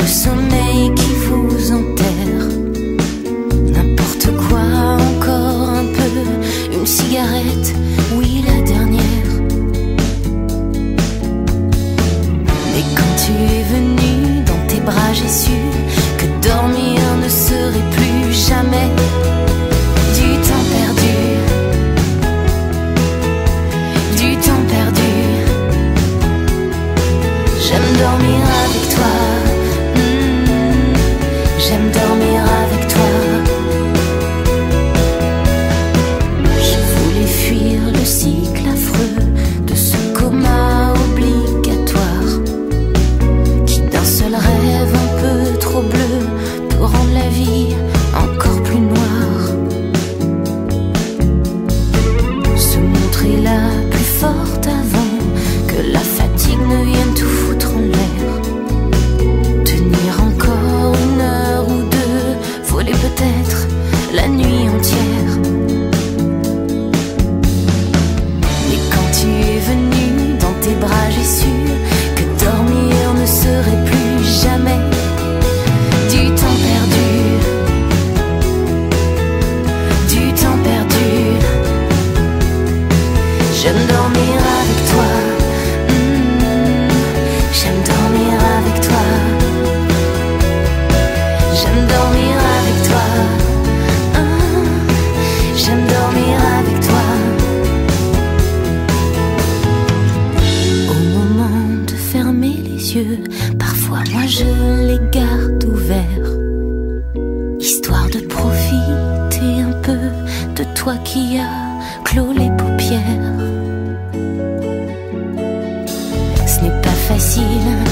le sommeil qui vous enterre. N'importe quoi, encore un peu, une cigarette, oui la dernière. Mais quand tu es venu dans tes bras, j'ai su que dormir ne serait plus jamais du temps perdu. Du temps perdu. J'aime dormir avec toi. J'aime dormir J'aime dormir avec toi. Hmm, J'aime dormir avec toi. J'aime dormir avec toi. J'aime dormir avec toi. Au moment de fermer les yeux, parfois moi je les garde ouverts. Histoire de profiter un peu de toi qui as clos les paupières. facile